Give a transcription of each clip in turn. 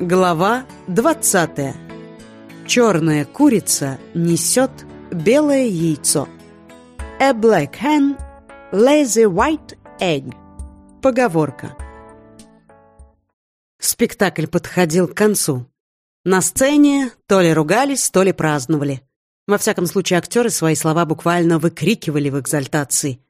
Глава 20. Черная курица несет белое яйцо. A black hen lays a white egg. Поговорка. Спектакль подходил к концу. На сцене то ли ругались, то ли праздновали. Во всяком случае, актеры свои слова буквально выкрикивали в экзальтации.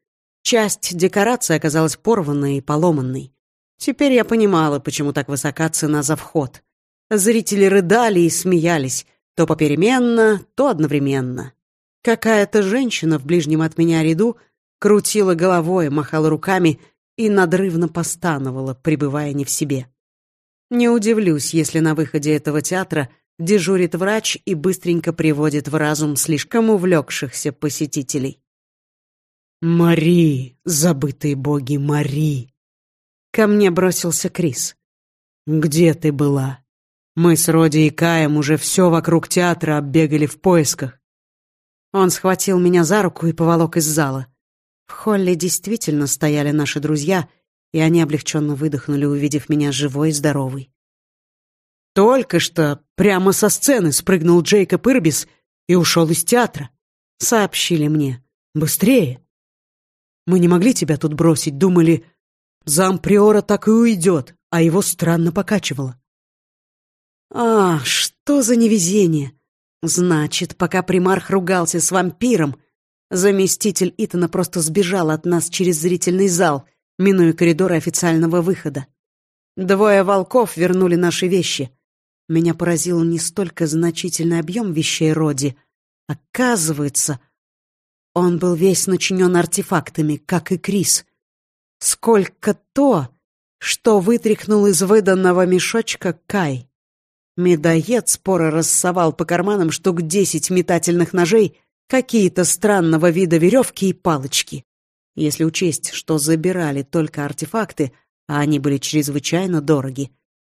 Часть декорации оказалась порванной и поломанной. Теперь я понимала, почему так высока цена за вход. Зрители рыдали и смеялись, то попеременно, то одновременно. Какая-то женщина в ближнем от меня ряду крутила головой, махала руками и надрывно постановала, пребывая не в себе. Не удивлюсь, если на выходе этого театра дежурит врач и быстренько приводит в разум слишком увлекшихся посетителей. «Мари, забытые боги, Мари!» Ко мне бросился Крис. «Где ты была? Мы с Роди и Каем уже все вокруг театра оббегали в поисках». Он схватил меня за руку и поволок из зала. В холле действительно стояли наши друзья, и они облегченно выдохнули, увидев меня живой и здоровой. «Только что прямо со сцены спрыгнул Джейкоб Ирбис и ушел из театра», — сообщили мне. «Быстрее!» «Мы не могли тебя тут бросить, думали, Замприора так и уйдет, а его странно покачивало. А, что за невезение! Значит, пока примарх ругался с вампиром, заместитель Итана просто сбежал от нас через зрительный зал, минуя коридоры официального выхода. Двое волков вернули наши вещи. Меня поразил не столько значительный объем вещей Роди. Оказывается, он был весь начинен артефактами, как и Крис — сколько то, что вытряхнул из выданного мешочка Кай. Медоед споро рассовал по карманам штук десять метательных ножей, какие-то странного вида веревки и палочки. Если учесть, что забирали только артефакты, а они были чрезвычайно дороги,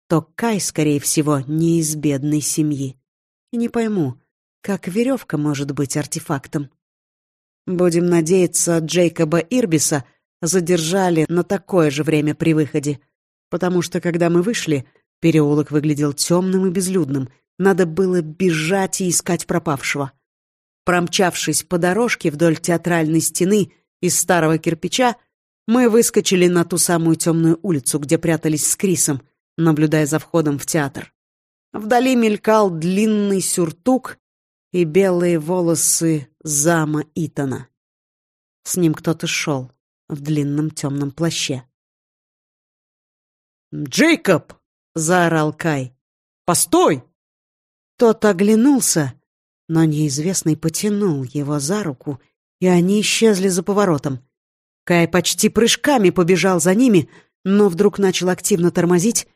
то Кай, скорее всего, не из бедной семьи. И не пойму, как веревка может быть артефактом. Будем надеяться, Джейкоба Ирбиса — задержали на такое же время при выходе, потому что, когда мы вышли, переулок выглядел темным и безлюдным, надо было бежать и искать пропавшего. Промчавшись по дорожке вдоль театральной стены из старого кирпича, мы выскочили на ту самую темную улицу, где прятались с Крисом, наблюдая за входом в театр. Вдали мелькал длинный сюртук и белые волосы зама Итана. С ним кто-то шел в длинном темном плаще. «Джейкоб!» — заорал Кай. «Постой!» Тот оглянулся, но неизвестный потянул его за руку, и они исчезли за поворотом. Кай почти прыжками побежал за ними, но вдруг начал активно тормозить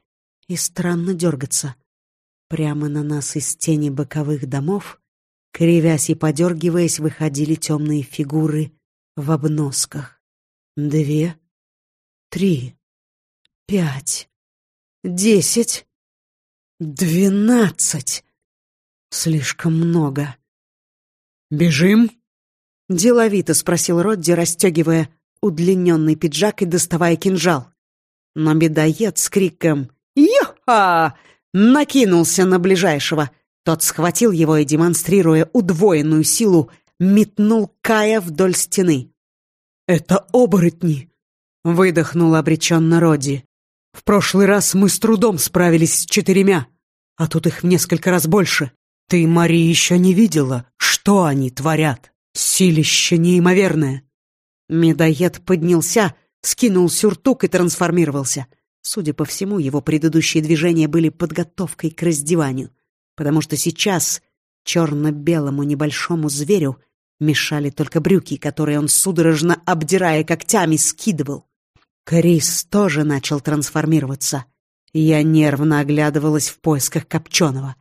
и странно дергаться. Прямо на нас из тени боковых домов, кривясь и подергиваясь, выходили темные фигуры в обносках две, три, пять, десять, двенадцать. Слишком много. «Бежим?» — деловито спросил Родди, расстегивая удлиненный пиджак и доставая кинжал. Но бедоед с криком «Йоха!» накинулся на ближайшего. Тот схватил его и, демонстрируя удвоенную силу, метнул Кая вдоль стены. «Это оборотни!» — выдохнул обреченно Родди. «В прошлый раз мы с трудом справились с четырьмя, а тут их в несколько раз больше. Ты, Мари, еще не видела, что они творят. Силище неимоверное!» Медоед поднялся, скинул сюртук и трансформировался. Судя по всему, его предыдущие движения были подготовкой к раздеванию, потому что сейчас черно-белому небольшому зверю Мешали только брюки, которые он судорожно, обдирая когтями, скидывал. Крис тоже начал трансформироваться. Я нервно оглядывалась в поисках Копченого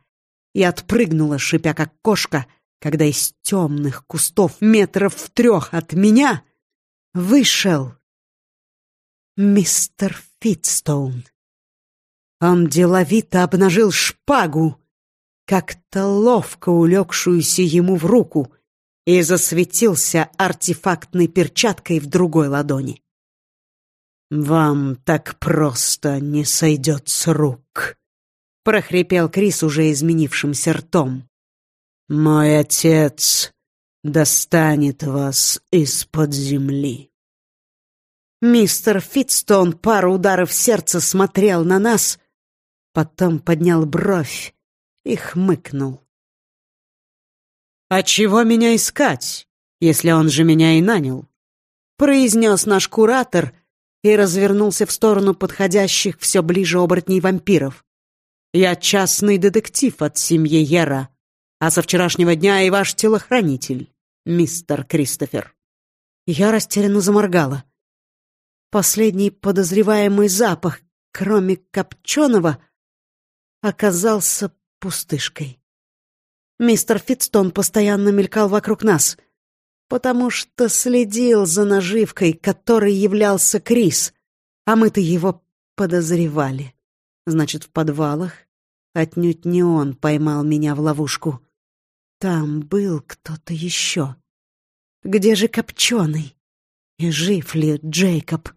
и отпрыгнула, шипя как кошка, когда из темных кустов метров в трех от меня вышел мистер Фитстоун. Он деловито обнажил шпагу, как-то ловко улегшуюся ему в руку — и засветился артефактной перчаткой в другой ладони. «Вам так просто не сойдет с рук», прохрипел Крис уже изменившимся ртом. «Мой отец достанет вас из-под земли». Мистер Фитстон пару ударов сердца смотрел на нас, потом поднял бровь и хмыкнул. «А чего меня искать, если он же меня и нанял?» произнес наш куратор и развернулся в сторону подходящих все ближе оборотней вампиров. «Я частный детектив от семьи Ера, а со вчерашнего дня и ваш телохранитель, мистер Кристофер». Я растерянно заморгала. Последний подозреваемый запах, кроме копченого, оказался пустышкой. Мистер Фитстон постоянно мелькал вокруг нас, потому что следил за наживкой, которой являлся Крис, а мы-то его подозревали. Значит, в подвалах отнюдь не он поймал меня в ловушку. Там был кто-то еще. Где же Копченый? И жив ли Джейкоб?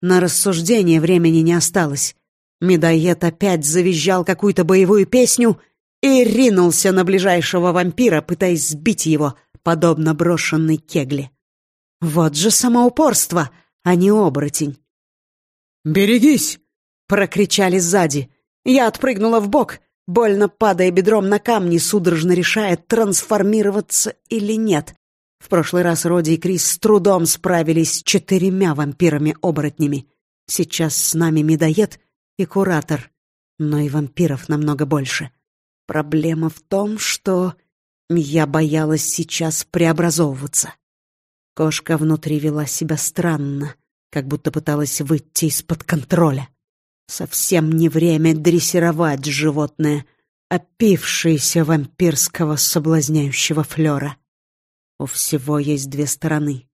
На рассуждение времени не осталось. Медоед опять завизжал какую-то боевую песню и ринулся на ближайшего вампира, пытаясь сбить его, подобно брошенной кегле. Вот же самоупорство, а не оборотень. «Берегись!» — прокричали сзади. Я отпрыгнула в бок, больно падая бедром на камни, судорожно решая, трансформироваться или нет. В прошлый раз Роди и Крис с трудом справились с четырьмя вампирами-оборотнями. Сейчас с нами медоед и куратор, но и вампиров намного больше. Проблема в том, что я боялась сейчас преобразовываться. Кошка внутри вела себя странно, как будто пыталась выйти из-под контроля. Совсем не время дрессировать животное, опившееся вампирского соблазняющего флера. У всего есть две стороны.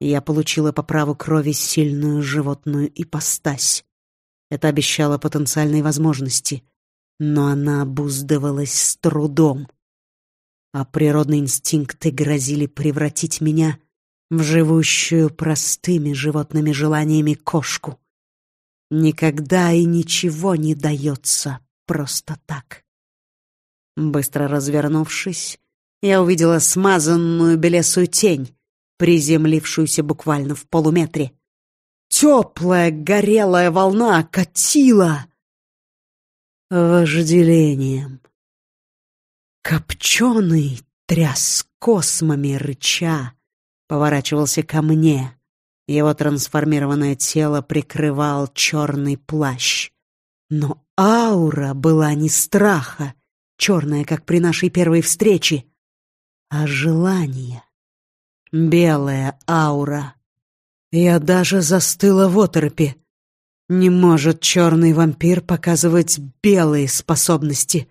Я получила по праву крови сильную животную ипостась. Это обещало потенциальные возможности, но она обуздывалась с трудом. А природные инстинкты грозили превратить меня в живущую простыми животными желаниями кошку. Никогда и ничего не дается просто так. Быстро развернувшись, я увидела смазанную белесую тень, приземлившуюся буквально в полуметре. Теплая горелая волна катила вожделением. Копченый тряс космами рыча, поворачивался ко мне. Его трансформированное тело прикрывал черный плащ. Но аура была не страха, черная, как при нашей первой встрече, а желание. Белая аура. Я даже застыла в оторопе. Не может черный вампир показывать белые способности.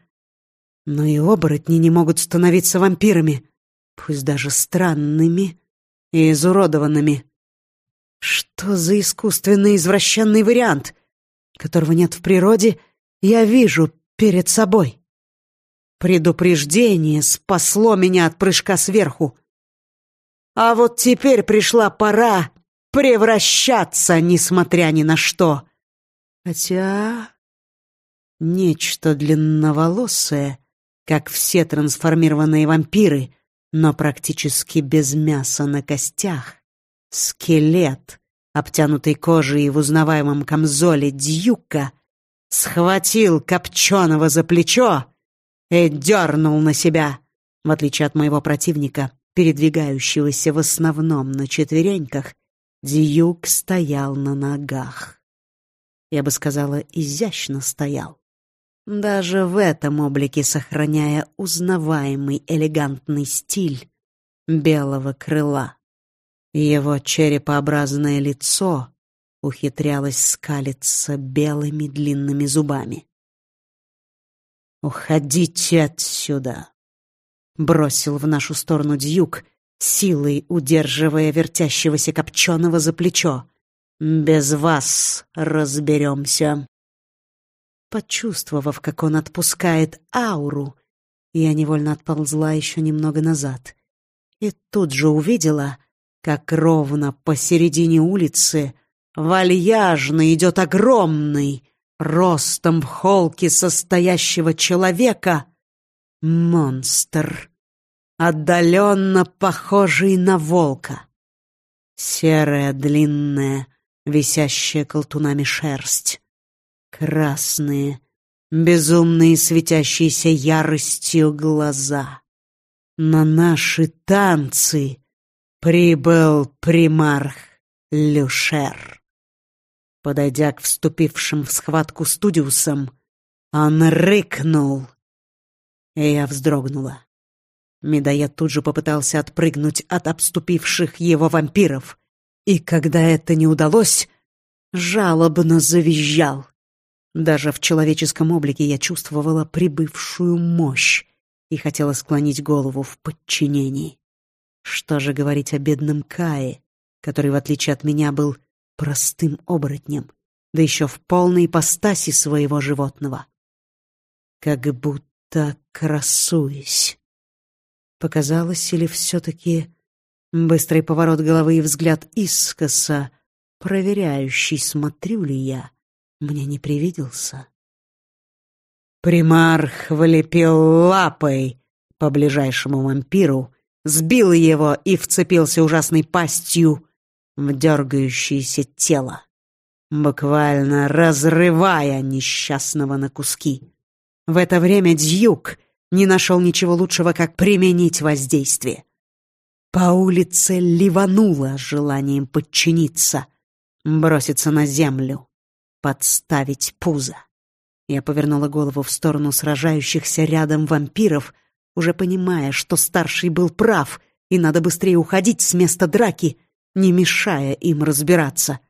Но и оборотни не могут становиться вампирами, пусть даже странными и изуродованными. Что за искусственный извращенный вариант, которого нет в природе, я вижу перед собой? Предупреждение спасло меня от прыжка сверху. А вот теперь пришла пора превращаться, несмотря ни на что. Хотя нечто длинноволосое, как все трансформированные вампиры, но практически без мяса на костях. Скелет, обтянутый кожей и в узнаваемом камзоле дьюка, схватил Копченого за плечо и дернул на себя. В отличие от моего противника, передвигающегося в основном на четвереньках, Дьюк стоял на ногах. Я бы сказала, изящно стоял. Даже в этом облике сохраняя узнаваемый элегантный стиль белого крыла. Его черепообразное лицо ухитрялось скалиться белыми длинными зубами. «Уходите отсюда!» — бросил в нашу сторону Дьюк, силой удерживая вертящегося Копченого за плечо. «Без вас разберемся!» Почувствовав, как он отпускает ауру, я невольно отползла еще немного назад. И тут же увидела, как ровно посередине улицы вальяжно идет огромный, ростом в холке состоящего человека — монстр, отдаленно похожий на волка. Серая, длинная, висящая колтунами шерсть. Красные, безумные, светящиеся яростью глаза. На наши танцы прибыл примарх Люшер. Подойдя к вступившим в схватку студиусам, он рыкнул, и я вздрогнула. Медоед тут же попытался отпрыгнуть от обступивших его вампиров, и когда это не удалось, жалобно завизжал. Даже в человеческом облике я чувствовала прибывшую мощь и хотела склонить голову в подчинении. Что же говорить о бедном Кае, который, в отличие от меня, был простым оборотнем, да еще в полной ипостаси своего животного. Как будто красуясь. Показалось, или все-таки быстрый поворот головы и взгляд искоса, проверяющий, смотрю ли я, мне не привиделся. Примарх влепил лапой по ближайшему вампиру, сбил его и вцепился ужасной пастью в дергающееся тело, буквально разрывая несчастного на куски. В это время Дьюк не нашел ничего лучшего, как применить воздействие. По улице ливануло желанием подчиниться, броситься на землю, подставить пузо. Я повернула голову в сторону сражающихся рядом вампиров, уже понимая, что старший был прав, и надо быстрее уходить с места драки, не мешая им разбираться.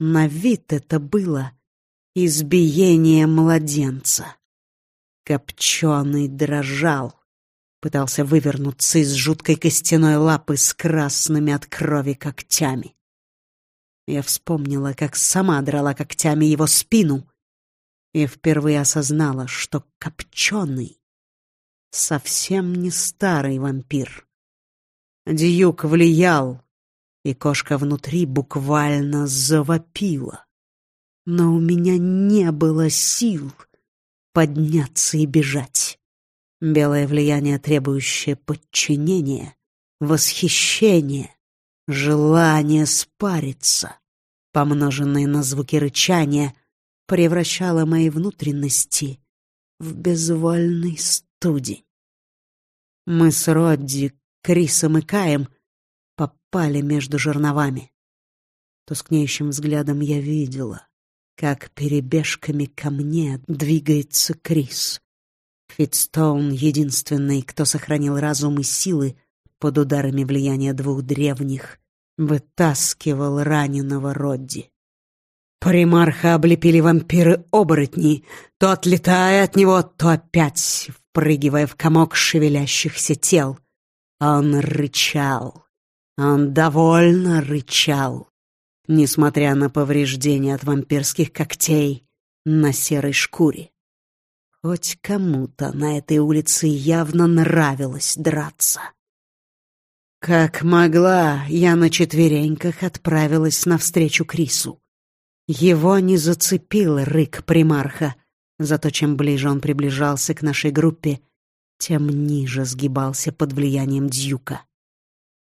На вид это было избиение младенца. Копченый дрожал. Пытался вывернуться из жуткой костяной лапы с красными от крови когтями. Я вспомнила, как сама драла когтями его спину, и впервые осознала, что Копченый совсем не старый вампир. Дьюк влиял, и кошка внутри буквально завопила. Но у меня не было сил — подняться и бежать. Белое влияние, требующее подчинения, восхищения, желание спариться, помноженное на звуки рычания, превращало мои внутренности в безвольный студень. Мы с Родди, Крисом и Каем попали между жерновами. Тускнеющим взглядом я видела, как перебежками ко мне двигается Крис. Фитстоун — единственный, кто сохранил разум и силы под ударами влияния двух древних, вытаскивал раненого Родди. Примарха облепили вампиры-оборотни, то отлетая от него, то опять впрыгивая в комок шевелящихся тел. Он рычал. Он довольно рычал несмотря на повреждения от вампирских когтей на серой шкуре. Хоть кому-то на этой улице явно нравилось драться. Как могла, я на четвереньках отправилась навстречу Крису. Его не зацепил рык примарха, зато чем ближе он приближался к нашей группе, тем ниже сгибался под влиянием дюка.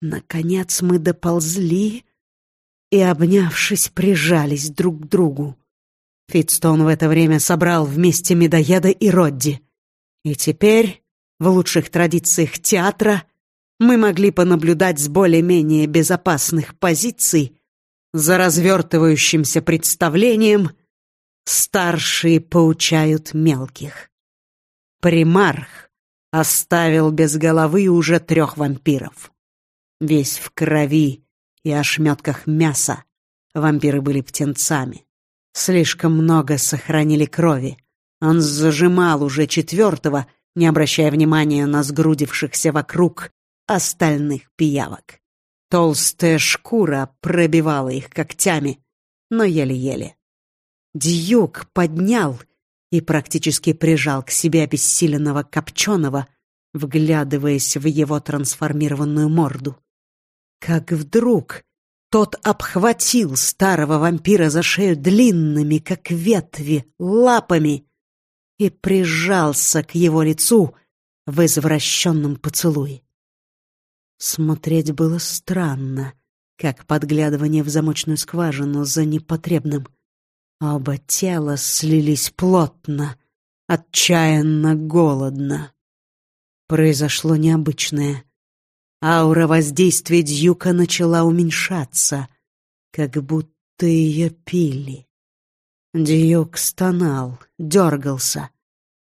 Наконец мы доползли и, обнявшись, прижались друг к другу. Фитстон в это время собрал вместе Медоеда и Родди. И теперь, в лучших традициях театра, мы могли понаблюдать с более-менее безопасных позиций за развертывающимся представлением «Старшие поучают мелких». Примарх оставил без головы уже трех вампиров. Весь в крови и ошметках мяса. Вампиры были птенцами. Слишком много сохранили крови. Он зажимал уже четвертого, не обращая внимания на сгрудившихся вокруг остальных пиявок. Толстая шкура пробивала их когтями, но еле-еле. Дьюк поднял и практически прижал к себе обессиленного копченого, вглядываясь в его трансформированную морду как вдруг Тот обхватил старого вампира за шею длинными, как ветви, лапами и прижался к его лицу в извращенном поцелуе. Смотреть было странно, как подглядывание в замочную скважину за непотребным. Оба тела слились плотно, отчаянно голодно. Произошло необычное. Аура воздействия Дьюка начала уменьшаться, как будто ее пили. Дьюк стонал, дергался,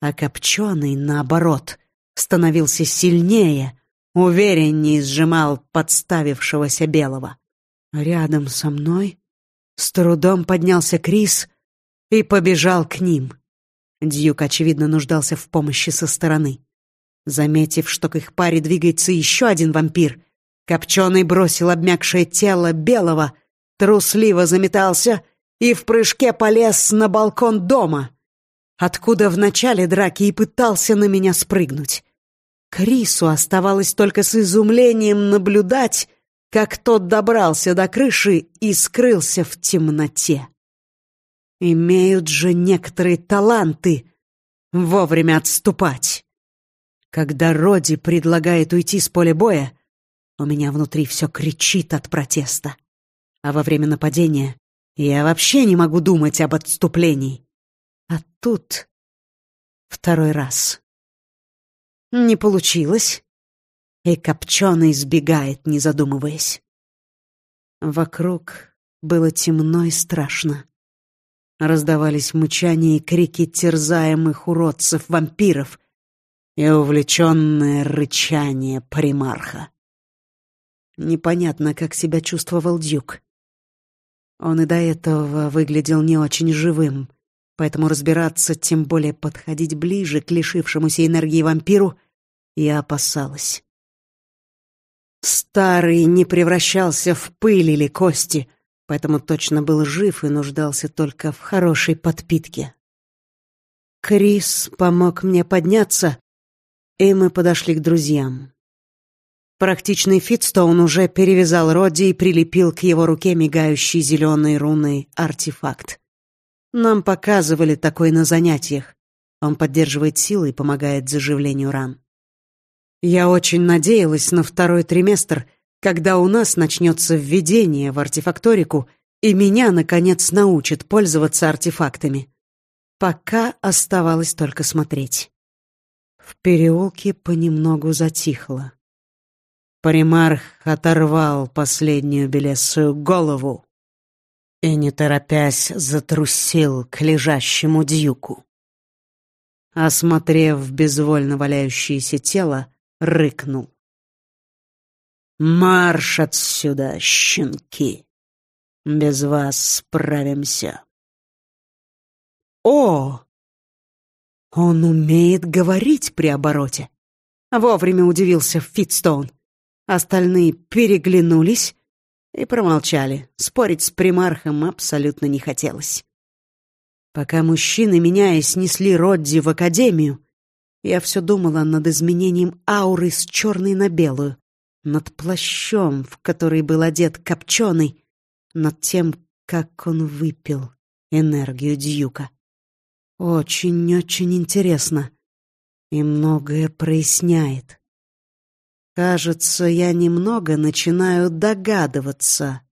а Копченый, наоборот, становился сильнее, увереннее сжимал подставившегося белого. Рядом со мной с трудом поднялся Крис и побежал к ним. Дьюк, очевидно, нуждался в помощи со стороны. Заметив, что к их паре двигается еще один вампир, Копченый бросил обмякшее тело белого, трусливо заметался и в прыжке полез на балкон дома, откуда в начале драки и пытался на меня спрыгнуть. Крису оставалось только с изумлением наблюдать, как тот добрался до крыши и скрылся в темноте. Имеют же некоторые таланты вовремя отступать. Когда Роди предлагает уйти с поля боя, у меня внутри все кричит от протеста. А во время нападения я вообще не могу думать об отступлении. А тут второй раз. Не получилось. И Копченый сбегает, не задумываясь. Вокруг было темно и страшно. Раздавались мычания и крики терзаемых уродцев-вампиров, и увлеченное рычание примарха. Непонятно, как себя чувствовал Дюк. Он и до этого выглядел не очень живым, поэтому разбираться, тем более подходить ближе к лишившемуся энергии вампиру, я опасалась. Старый не превращался в пыль или кости, поэтому точно был жив и нуждался только в хорошей подпитке. Крис помог мне подняться, и мы подошли к друзьям. Практичный Фитстоун уже перевязал Родди и прилепил к его руке мигающий зеленой руной артефакт. Нам показывали такой на занятиях. Он поддерживает силы и помогает заживлению ран. Я очень надеялась на второй триместр, когда у нас начнется введение в артефакторику, и меня, наконец, научат пользоваться артефактами. Пока оставалось только смотреть. В переулке понемногу затихло. Примарх оторвал последнюю белесую голову и, не торопясь, затрусил к лежащему дьюку. Осмотрев безвольно валяющееся тело, рыкнул. «Марш отсюда, щенки! Без вас справимся!» «О!» Он умеет говорить при обороте. Вовремя удивился Фитстоун. Остальные переглянулись и промолчали. Спорить с примархом абсолютно не хотелось. Пока мужчины, меняясь, несли Родди в академию, я все думала над изменением ауры с черной на белую, над плащом, в который был одет копченый, над тем, как он выпил энергию Дьюка. Очень-очень интересно. И многое проясняет. Кажется, я немного начинаю догадываться,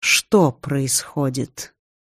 что происходит.